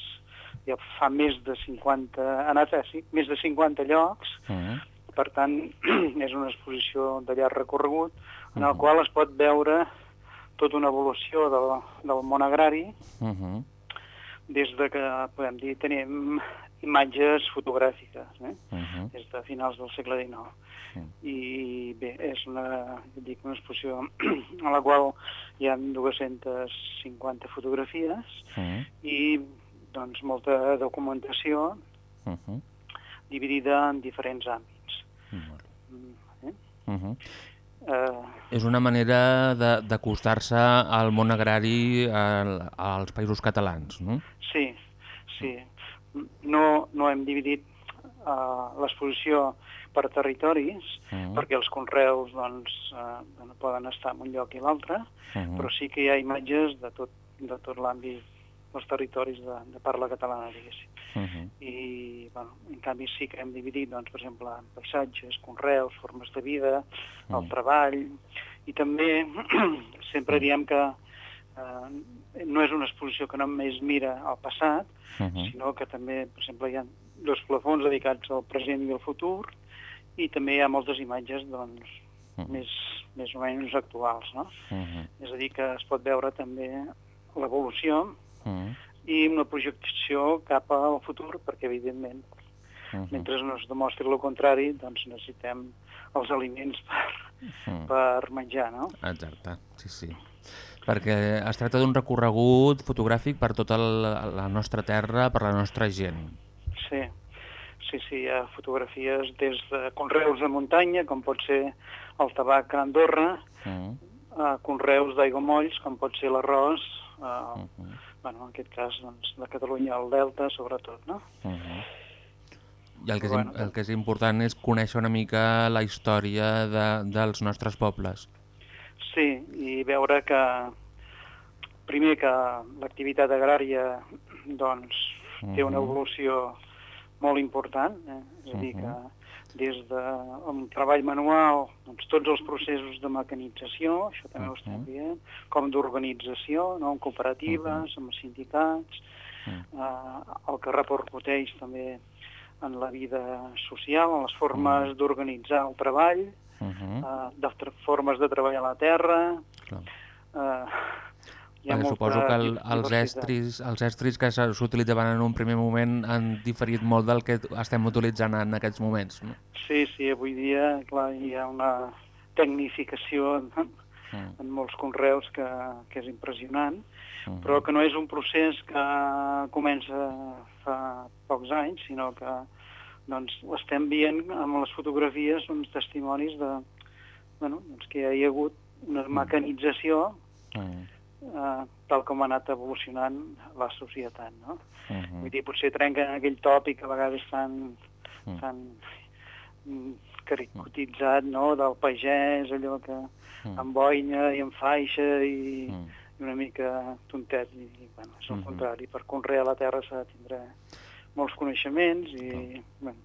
ja fa més de 50, ha anat a ci- més de 50 llocs, Uh -huh. per tant, és una exposició de llarg recorregut, en el Mhm. qual es pot veure tota una evolució del, del món agrari, Uh -huh. Des de que, podem dir, tenim imatges fotogràfiques, eh? Uh -huh. des de finals del segle XIX. Mm. I bé, és una, dic, una exposició a la qual hi ha 250 fotografies Uh -huh. i doncs, molta documentació Uh -huh. dividida en diferents àmbits. Molt Mm, Eh? Uh -huh. Eh, És una manera de- d'acostar-se al món agrari al, als països catalans, no? Sí, sí. No, no hem dividit uh, l'exposició per territoris, Mhm. perquè els conreus doncs, uh, bueno, poden estar en un lloc i l'altre, Mhm. però sí que hi ha imatges de tot, de tot l'àmbit dels territoris de, de parla catalana, diguéssim. Uh -huh. I, bueno, en canvi sí que hem dividit, doncs, per exemple, en paisatges, conreus, formes de vida, el Mm. treball, i també sempre diem que eh, no és una exposició que només mira al passat, Uh -huh. sinó que també, per exemple, hi ha dos plafons dedicats al present i al futur, i també hi ha moltes imatges, doncs, Mhm. més, més o menys actuals, no? Uh -huh. És a dir, que es pot veure també l'evolució Uh -huh. i una projecció cap al futur, perquè, evidentment, Uh -huh. mentre no es demostri el contrari, doncs necessitem els aliments per, Mm. per menjar, no? Exacte, sí, sí. Perquè es tracta d'un recorregut fotogràfic per tota la, la nostra terra, per la nostra gent. Sí, sí, sí, hi ha fotografies des de conreus de muntanya, com pot ser el tabac a Andorra, Uh a conreus d'aigomolls, com pot ser l'arròs, eh, -huh. Bueno, en aquest cas doncs, de Catalunya al Delta, sobretot, no? Uh -huh. I el que, és, Bueno, el que és important és conèixer una mica la història de, dels nostres pobles. Sí, i veure que, primer que l'activitat agrària doncs, té una Mhm. evolució molt important, eh? és a dir, Mhm. que des d'un treball manual, doncs, tots els processos de mecanització, això també ho estem dient, com d'organització, no? en cooperatives, amb sindicats, Mhm. eh, el que repercuteix també en la vida social, en les formes d'organitzar el treball, Uh -huh. eh, d'altres formes de treballar la terra. Clar. Eh, Perquè molta suposo que el, els, estris, els estris que s'utilitzaven en un primer moment han diferit molt del que estem utilitzant en aquests moments. No? Sí, sí, avui dia clar, hi ha una tecnificació en, Mm. en molts conreus que, que és impressionant, Mhm. però que no és un procés que comença fa pocs anys, sinó que doncs, l'estem veient amb les fotografies uns testimonis de, bueno, doncs, que hi ha hagut una mecanització Mm. Eh, tal com ha anat evolucionant la societat, no? Mhm. Vull dir, potser trenquen aquell tòpic que a vegades tan, Mm. tan mm, caricotitzat, no?, del pagès, allò que Mm. amb boina i amb faixa i, Mm. i una mica tontet. I, bueno, és el Mhm. contrari, per conrear la terra s'ha de tindre molts coneixements i, bueno,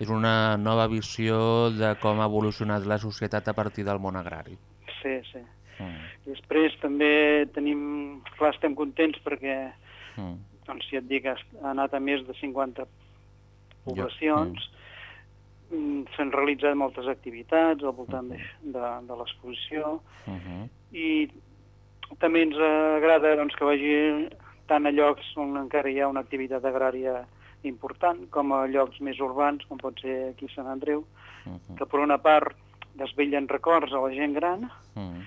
És una nova visió de com ha evolucionat la societat a partir del món agrari. sí, sí. Mm. Després també tenim, clar, estem contents perquè, Mm. doncs, ja et dic, ha anat a més de 50 poblacions, mm. s'han realitzat moltes activitats al voltant de, de, de l'exposició Mhm. i també ens agrada doncs, que vagi tant a llocs on encara hi ha una activitat agrària important com a llocs més urbans, com pot ser aquí a Sant Andreu, Mhm. que per una part desvellen records a la gent gran, Mm.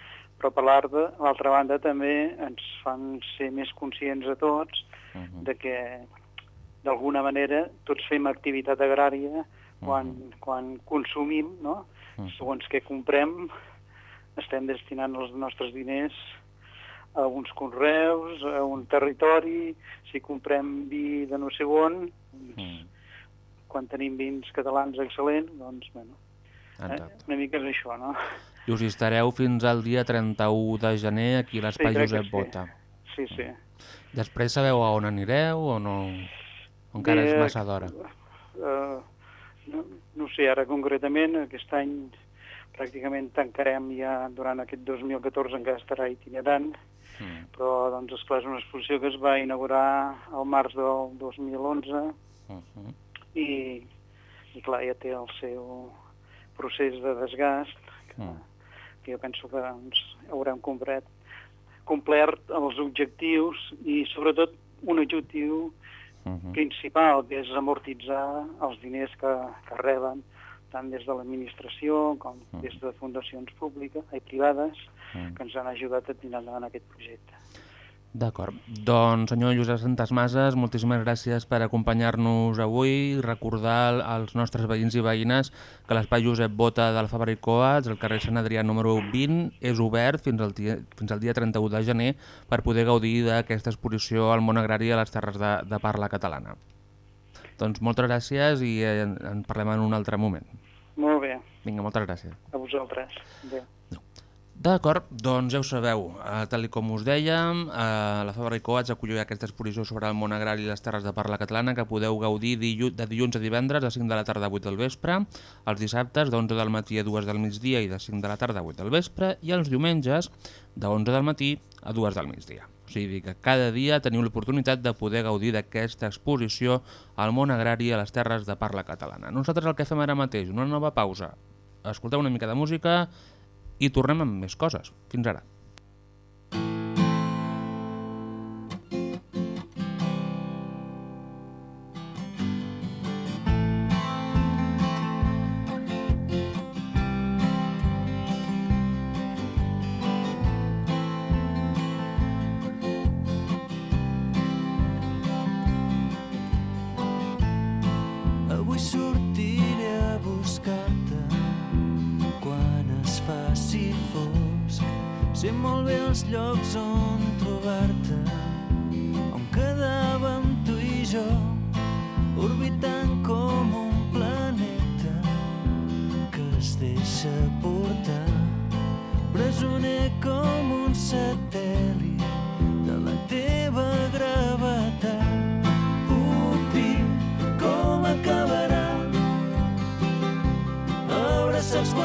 Però per l'altra l'altra banda també ens fan ser més conscients a tots uh -huh. de que d'alguna manera tots fem activitat agrària quan, uh -huh. quan consumim, no? Uh -huh. Segons què comprem, estem destinant els nostres diners a uns conreus, a un territori, si comprem vi de no sé on, doncs, Mm. quan tenim vins catalans excel·lents, doncs, bueno, eh, una mica és això, no? I us hi estareu fins al dia 31 de gener aquí a l'Espai que Josep sí. Bota. Sí, sí. Després sabeu a on anireu o no? Encara Bé, és massa d'hora? Uh, no, no sé, ara concretament, aquest any pràcticament tancarem ja durant aquest 2014 encara estarà itinerant, Mm. però doncs esclar és una exposició que es va inaugurar al març del 2011 Uh -huh. i, i clar, ja té el seu procés de desgast que, Mm. Que jo penso que doncs, haurem complert, complert els objectius i sobretot un objectiu Uh -huh. principal, que és amortitzar els diners que, que reben tant des de l'administració com Mm. des de fundacions públiques i privades Mm. que ens han ajudat a tirar endavant aquest projecte. D'acord. Doncs, senyor Josep Santas Mases, moltíssimes gràcies per acompanyar-nos avui i recordar als nostres veïns i veïnes que l'Espai Josep Bota del Fabra i Coats, al carrer Sant Adrià número 20, és obert fins al, dia, fins al dia 31 de gener per poder gaudir d'aquesta exposició al món agrari a les terres de, de parla catalana. Doncs moltes gràcies i eh, en, en parlem en un altre moment. Molt bé, Vinga, moltes gràcies. a vosaltres. Adéu. D'acord, doncs ja ho sabeu, eh, tal com us dèiem, eh, la Fabra i Coats acollirà aquesta exposició sobre el món agrari i les terres de parla catalana que podeu gaudir dilu de dilluns a divendres a 5 de la tarda a 8 del vespre, els dissabtes d'11 del matí a 2 del migdia i de 5 de la tarda a 8 del vespre i els diumenges de 11 del matí a 2 del migdia. O sigui que cada dia teniu l'oportunitat de poder gaudir d'aquesta exposició al món agrari i a les terres de parla catalana. Nosaltres el que fem ara mateix, una nova pausa, escolteu una mica de música i tornem amb més coses. Fins ara.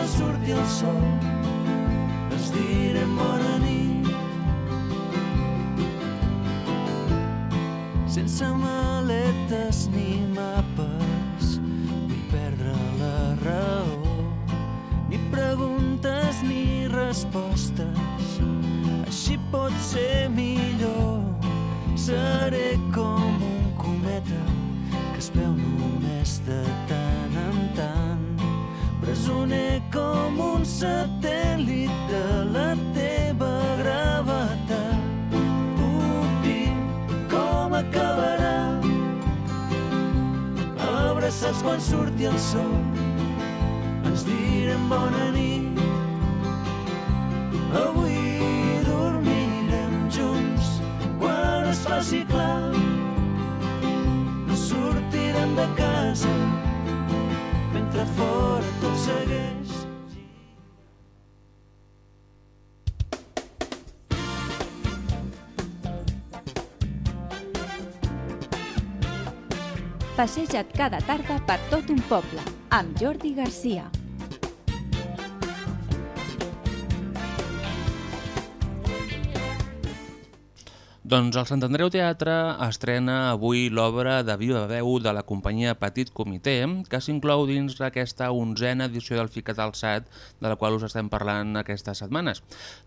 Quan surti el sol ens direm bona nit. Sense maletes ni mapes vull perdre la raó ni preguntes ni respostes. Així pot ser millor. Seré com un cometa que es veu només de tant presoner com un satèl·lit de la teva gravetat. Puc dir com acabarà. Abraçats quan surti el sol ens direm bona nit. Avui dormirem junts quan es faci clar. No sortirem de casa mentre fora tot segueix Passeja't cada tarda per tot un poble, amb Jordi Garcia. Doncs el Sant Andreu Teatre estrena avui l'obra de viva veu de la companyia Petit Comitè, que s'inclou dins aquesta onzena edició del Ficat Alçat, de la qual us estem parlant aquestes setmanes.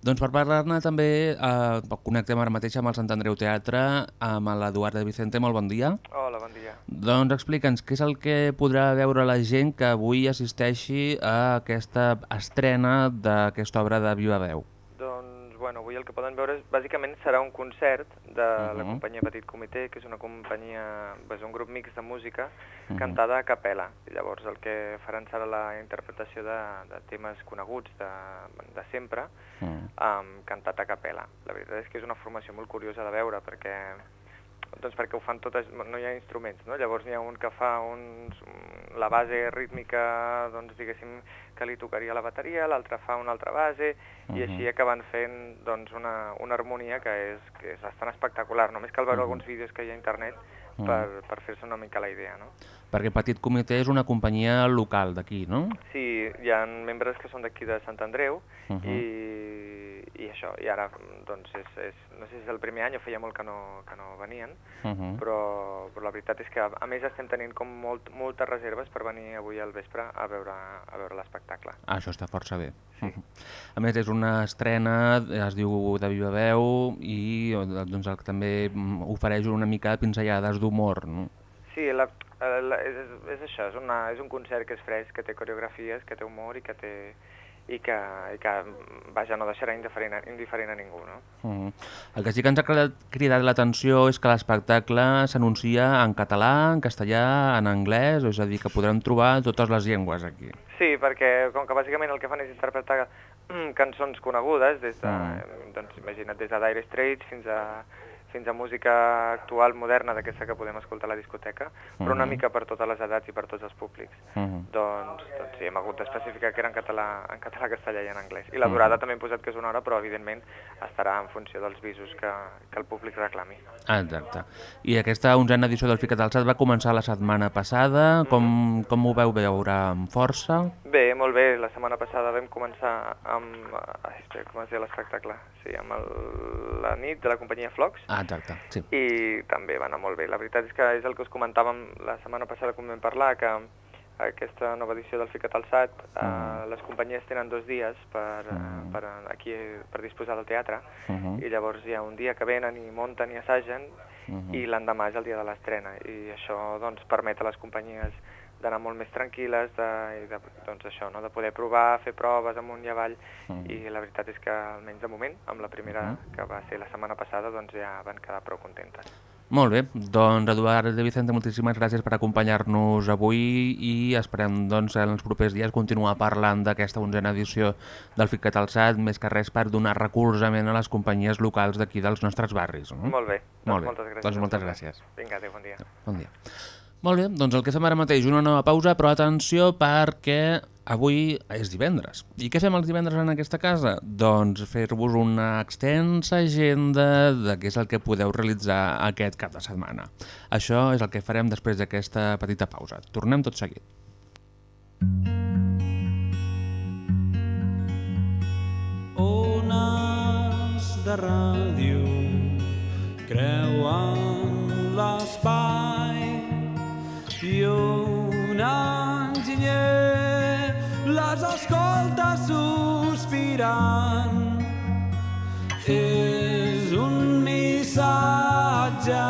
Doncs per parlar-ne també eh, connectem ara mateix amb el Sant Andreu Teatre, amb l'Eduard de Vicente. Molt bon dia. Hola, bon dia. Doncs explica'ns què és el que podrà veure la gent que avui assisteixi a aquesta estrena d'aquesta obra de viva veu. Bueno, avui el que poden veure és, bàsicament serà un concert de la Mhm. companyia Petit Comitè, que és una companyia, és un grup mix de música Mhm. cantada a capella. I llavors el que faran serà la interpretació de, de temes coneguts de, de sempre, Mm. um, cantat a capella. La veritat és que és una formació molt curiosa de veure, perquè doncs perquè ho fan totes, no hi ha instruments, no? Llavors n'hi ha un que fa uns, la base rítmica, doncs diguéssim, que li tocaria la bateria, l'altre fa una altra base, i Mhm. així acaben fent doncs, una, una harmonia que és, que és bastant espectacular. Només cal veure Mhm. alguns vídeos que hi ha a internet per, per fer-se una mica la idea, no? Perquè Petit Comitè és una companyia local d'aquí, no? Sí, hi ha membres que són d'aquí de Sant Andreu Mhm. i, i això, i ara doncs és, és, no sé si és el primer any o feia molt que no, que no venien, Mhm. però, però la veritat és que a, més estem tenint com molt, moltes reserves per venir avui al vespre a veure, a veure l'espectacle. Ah, això està força bé. A més, és una estrena, es diu de viva veu i doncs, el que també mm, ofereix una mica de pinzellades d'humor, no? Sí, la, la, és, és això, és, una, és un concert que és fresc, que té coreografies, que té humor i que té i que, i que vaja, no deixarà indiferent, a- indiferent a ningú, no? Mm. El que sí que ens ha cridat, cridat l'atenció és que l'espectacle s'anuncia en català, en castellà, en anglès, és a dir, que podrem trobar totes les llengües aquí. Sí, perquè com que bàsicament el que fan és interpretar mm, cançons conegudes, des de, Mm. doncs imagina't, des de Dire Straits fins a, fins a música actual, moderna, d'aquesta que podem escoltar a la discoteca, però una Mhm. mica per totes les edats i per tots els públics. Mhm. Doncs, doncs sí, hem hagut d'especificar que era en català, en català, castellà i en anglès. I la Mhm. durada també hem posat que és una hora, però evidentment estarà en funció dels visos que, que el públic reclami. Exacte. I aquesta onzena edició del Ficat Alçat va començar la setmana passada. Com, com ho veu veure amb força? Bé, molt bé. La setmana passada vam començar amb... Ai, espera, com es diu l'espectacle? Sí, amb el, la nit de la companyia Flox. Ah, exacte, sí. I també va anar molt bé. La veritat és que és el que us comentàvem la setmana passada quan vam parlar, que aquesta nova edició del Ficat Alçat, eh, les companyies tenen dos dies per, eh, per, aquí, per disposar del teatre, Mhm. i llavors hi ha un dia que venen i munten i assagen, Mhm. i l'endemà és el dia de l'estrena, i això doncs, permet a les companyies d'anar molt més tranquil·les, de, i de, doncs això, no? de poder provar, fer proves amunt i avall, Mhm. i la veritat és que almenys de moment, amb la primera, Mhm. que va ser la setmana passada, doncs ja van quedar prou contentes. Molt bé, doncs Eduard de Vicente, moltíssimes gràcies per acompanyar-nos avui i esperem doncs, en els propers dies continuar parlant d'aquesta onzena edició del Ficat Alçat, més que res per donar recolzament a les companyies locals d'aquí dels nostres barris. No? Molt bé, doncs Molt bé. moltes gràcies. Doncs moltes gràcies. Vinga, adéu, bon dia. Bon dia. Molt bé, doncs el que fem ara mateix, una nova pausa, però atenció perquè avui és divendres. I què fem els divendres en aquesta casa? Doncs fer-vos una extensa agenda de què és el que podeu realitzar aquest cap de setmana. Això és el que farem després d'aquesta petita pausa. Tornem tot seguit. Ones de ràdio creuen l'espai un enginyer les escolta sospirant. És un missatge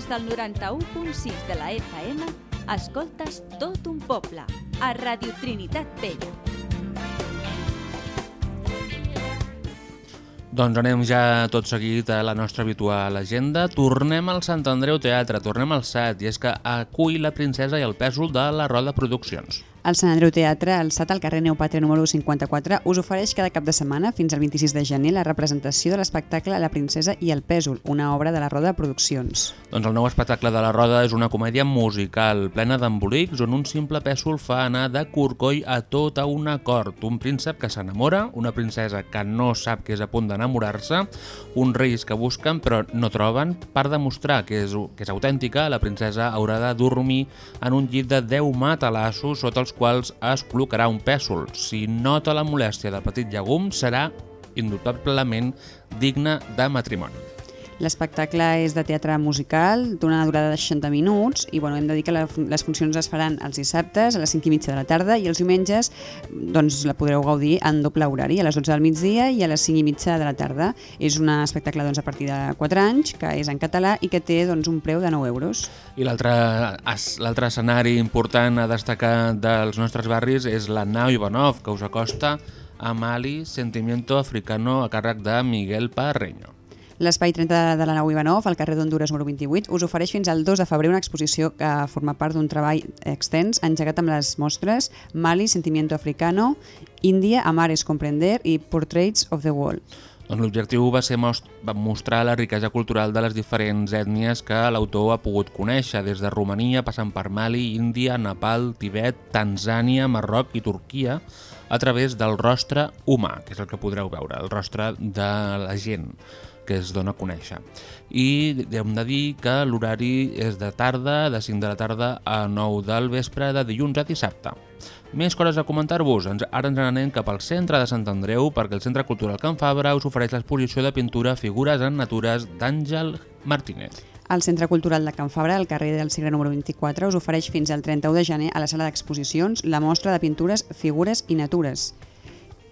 Des del 91.6 de la FM, escoltes tot un poble, a Radio Trinitat Vella. Doncs anem ja tot seguit a la nostra habitual agenda. Tornem al Sant Andreu Teatre, tornem al SAT, i és que acull la princesa i el pèsol de la Roda Produccions. El Sant Andreu Teatre, alçat al carrer Neopàtria número 54, us ofereix cada cap de setmana, fins al 26 de gener, la representació de l'espectacle La princesa i el pèsol, una obra de la Roda Produccions. Doncs el nou espectacle de la Roda és una comèdia musical plena d'embolics on un simple pèsol fa anar de corcoll a tota una cort. Un príncep que s'enamora, una princesa que no sap que és a punt d'enamorar-se, uns reis que busquen però no troben. Per demostrar que és, que és autèntica, la princesa haurà de dormir en un llit de 10 matalassos sota els quals es col·locarà un pèsol. Si nota la molèstia del petit llegum, serà indubtablement digne de matrimoni. L'espectacle és de teatre musical, d'una durada de 60 minuts, i bueno, hem de dir que les funcions es faran els dissabtes a les 5 i mitja de la tarda i els diumenges doncs, la podreu gaudir en doble horari, a les 12 del migdia i a les 5 i mitja de la tarda. És un espectacle doncs, a partir de 4 anys, que és en català i que té doncs, un preu de 9 euros. I l'altre escenari important a destacar dels nostres barris és la Nau Ivanov, que us acosta a Mali, Sentimiento Africano, a càrrec de Miguel Parreño. L'espai 30 de la nau Ivanov, al carrer d'Honduras número 28, us ofereix fins al 2 de febrer una exposició que forma part d'un treball extens engegat amb les mostres Mali, Sentimiento Africano, Índia, Amar es Comprender i Portraits of the Wall. Doncs L'objectiu va ser mostrar la riquesa cultural de les diferents ètnies que l'autor ha pogut conèixer, des de Romania, passant per Mali, Índia, Nepal, Tibet, Tanzània, Marroc i Turquia, a través del rostre humà, que és el que podreu veure, el rostre de la gent que es dona a conèixer. I hem de dir que l'horari és de tarda, de 5 de la tarda a 9 del vespre, de dilluns a dissabte. Més coses a comentar-vos. Ara ens n'anem cap al centre de Sant Andreu perquè el Centre Cultural Can Fabra us ofereix l'exposició de pintura Figures en Natures d'Àngel Martínez. El Centre Cultural de Can Fabra, al carrer del Segre número 24, us ofereix fins al 31 de gener a la sala d'exposicions la mostra de pintures Figures i Natures.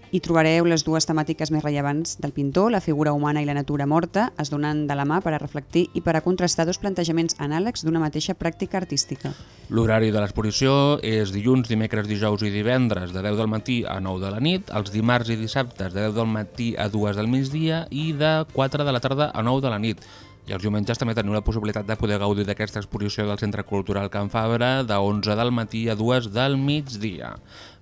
Hi trobareu les dues temàtiques més rellevants del pintor, la figura humana i la natura morta, es donen de la mà per a reflectir i per a contrastar dos plantejaments anàlegs d'una mateixa pràctica artística. L'horari de l'exposició és dilluns, dimecres, dijous i divendres de 10 del matí a 9 de la nit, els dimarts i dissabtes de 10 del matí a 2 del migdia i de 4 de la tarda a 9 de la nit. I els diumenges també teniu la possibilitat de poder gaudir d'aquesta exposició del Centre Cultural Can Fabra de 11 del matí a 2 del migdia.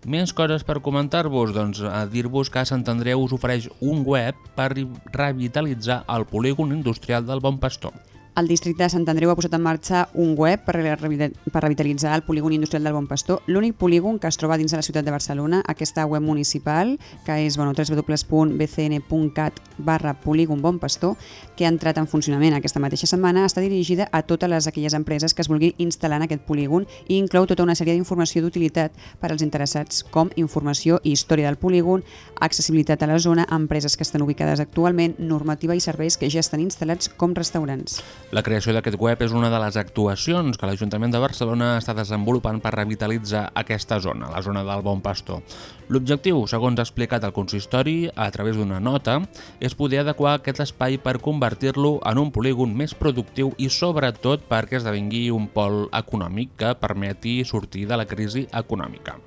Més coses per comentar-vos? Doncs a dir-vos que Sant Andreu us ofereix un web per revitalitzar el polígon industrial del Bon Pastor. El districte de Sant Andreu ha posat en marxa un web per, per revitalitzar el polígon industrial del Bon Pastor, l'únic polígon que es troba dins de la ciutat de Barcelona, aquesta web municipal, que és bueno, www.bcn.cat barra polígon Bon Pastor, que ha entrat en funcionament aquesta mateixa setmana, està dirigida a totes les, aquelles empreses que es vulguin instal·lar en aquest polígon i inclou tota una sèrie d'informació d'utilitat per als interessats, com informació i història del polígon, accessibilitat a la zona, empreses que estan ubicades actualment, normativa i serveis que ja estan instal·lats com restaurants. La creació d'aquest web és una de les actuacions que l'Ajuntament de Barcelona està desenvolupant per revitalitzar aquesta zona, la zona del Bon Pastor. L'objectiu, segons ha explicat el consistori a través d'una nota, és poder adequar aquest espai per convertir-lo en un polígon més productiu i sobretot perquè esdevingui un pol econòmic que permeti sortir de la crisi econòmica.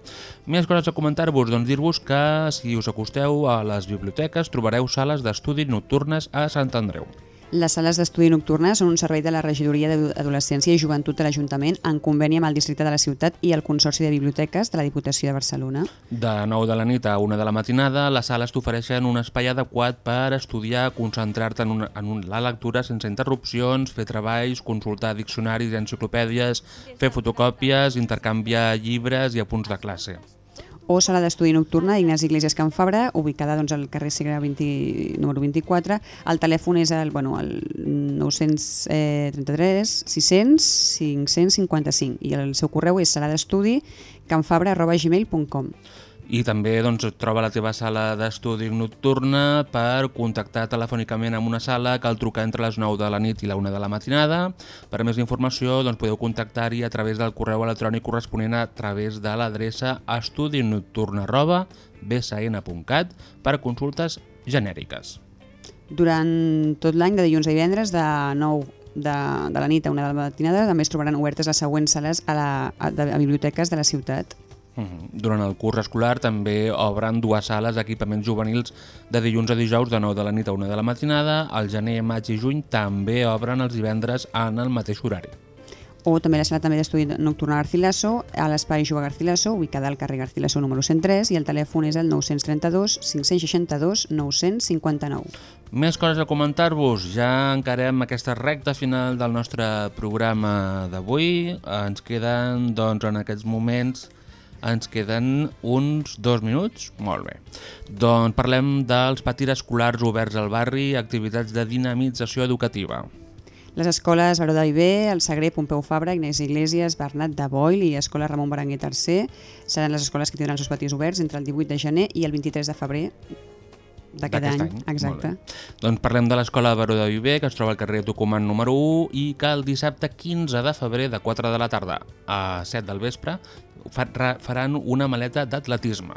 Més coses a comentar-vos, doncs dir-vos que si us acosteu a les biblioteques trobareu sales d'estudi nocturnes a Sant Andreu. Les sales d'estudi nocturnes són un servei de la Regidoria d'Adolescència i Joventut de l'Ajuntament en conveni amb el districte de la ciutat i el Consorci de Biblioteques de la Diputació de Barcelona. De 9 de la nit a 1 de la matinada, les sales t'ofereixen un espai adequat per estudiar, concentrar-te en, una, en un, la lectura sense interrupcions, fer treballs, consultar diccionaris i enciclopèdies, fer fotocòpies, intercanviar llibres i apunts de classe. O sala d'estudi nocturna d'Ignasi Iglesias Can Fabra, ubicada doncs, al carrer Segre 20, número 24. El telèfon és el, bueno, el 933 600 555 i el seu correu és sala d'estudi canfabra.gmail.com I també doncs, troba la teva sala d'estudi nocturna per contactar telefònicament amb una sala, cal trucar entre les 9 de la nit i la 1 de la matinada. Per més informació doncs, podeu contactar-hi a través del correu electrònic corresponent a través de l'adreça estudinocturna.bsn.cat per consultes genèriques. Durant tot l'any, de dilluns a divendres, de 9 de, de la nit a 1 de la matinada, també es trobaran obertes les següents sales a, la, a, de, a biblioteques de la ciutat. Mhm. Durant el curs escolar també obren dues sales d'equipaments juvenils de dilluns a dijous de 9 de la nit a 1 de la matinada. Al gener, maig i juny també obren els divendres en el mateix horari. o també la sala també d'estudi nocturna Garcilaso, a l'espai Juga Garcilaso, ubicada al carrer Garcilaso número 103, i el telèfon és el 932 562 959. Més coses a comentar-vos. Ja encarem aquesta recta final del nostre programa d'avui. Ens queden, doncs, en aquests moments, ens queden uns dos minuts. Molt bé. Doncs parlem dels patis escolars oberts al barri, activitats de dinamització educativa. Les escoles Baró Viver, el Sagrer, Pompeu Fabra, Ignès Iglesias, Bernat de Boil i Escola Ramon Berenguer III seran les escoles que tindran els seus patis oberts entre el 18 de gener i el 23 de febrer d'aquest any. Molt Exacte. Doncs parlem de l'escola Baró de Viver, que es troba al carrer Tucumán número 1 i que el dissabte 15 de febrer de 4 de la tarda a 7 del vespre faran una maleta d'atletisme.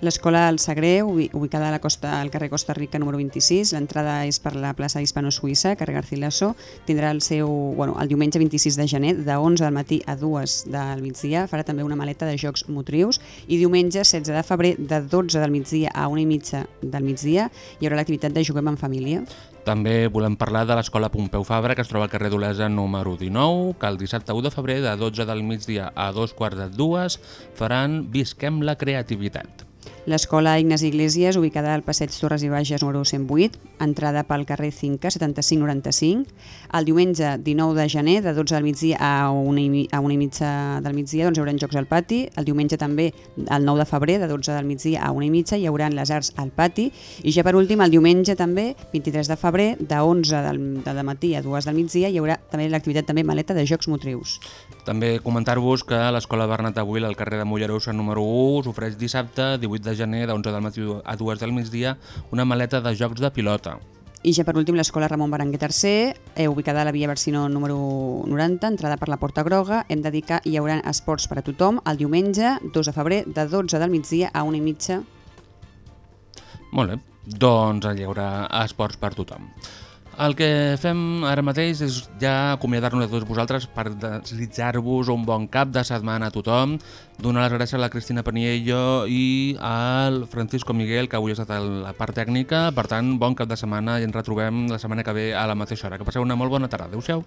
L'escola El Sagrer, ubi- ubicada a la costa, al carrer Costa Rica número 26, l'entrada és per la plaça Hispano-Suïssa, carrer Garcilaso, tindrà el seu, bueno, el diumenge 26 de gener, de 11 del matí a 2 del migdia, farà també una maleta de jocs motrius, i diumenge 16 de febrer, de 12 del migdia a 1 i mitja del migdia, hi haurà l'activitat de Juguem en Família. També volem parlar de l'escola Pompeu Fabra, que es troba al carrer d'Olesa número 19, que el dissabte 1 de febrer, de 12 del migdia a 2 quarts de dues, faran Visquem la creativitat. L'escola Ignes Iglesias, ubicada al passeig Torres i Bages número 108, entrada pel carrer Cinca, 7595. El diumenge 19 de gener, de 12 del migdia a 1 i, a 1 i mitja del migdia, doncs hi haurà jocs al pati. El diumenge també, el 9 de febrer, de 12 del migdia a 1 i mitja, hi haurà les arts al pati. I ja per últim, el diumenge també, 23 de febrer, de 11 del, del matí a 2 del migdia, hi haurà també l'activitat també maleta de jocs motrius. També comentar-vos que l'escola Bernat Abuil al carrer de Mollerosa número 1 us ofereix dissabte 18 de gener de 11 del matí a 2 del migdia una maleta de jocs de pilota. I ja per últim l'escola Ramon Berenguer III, eh, ubicada a la via Barcino número 90, entrada per la Porta Groga, hem de dir que hi haurà esports per a tothom el diumenge 2 de febrer de 12 del migdia a 1 i mitja. Molt bé, doncs hi haurà esports per tothom. El que fem ara mateix és ja acomiadar-nos a tots vosaltres per desitjar-vos un bon cap de setmana a tothom, donar les gràcies a la Cristina Paniello i al Francisco Miguel, que avui ha estat a la part tècnica. Per tant, bon cap de setmana i ens retrobem la setmana que ve a la mateixa hora. Que passeu una molt bona tarda. Adéu-siau.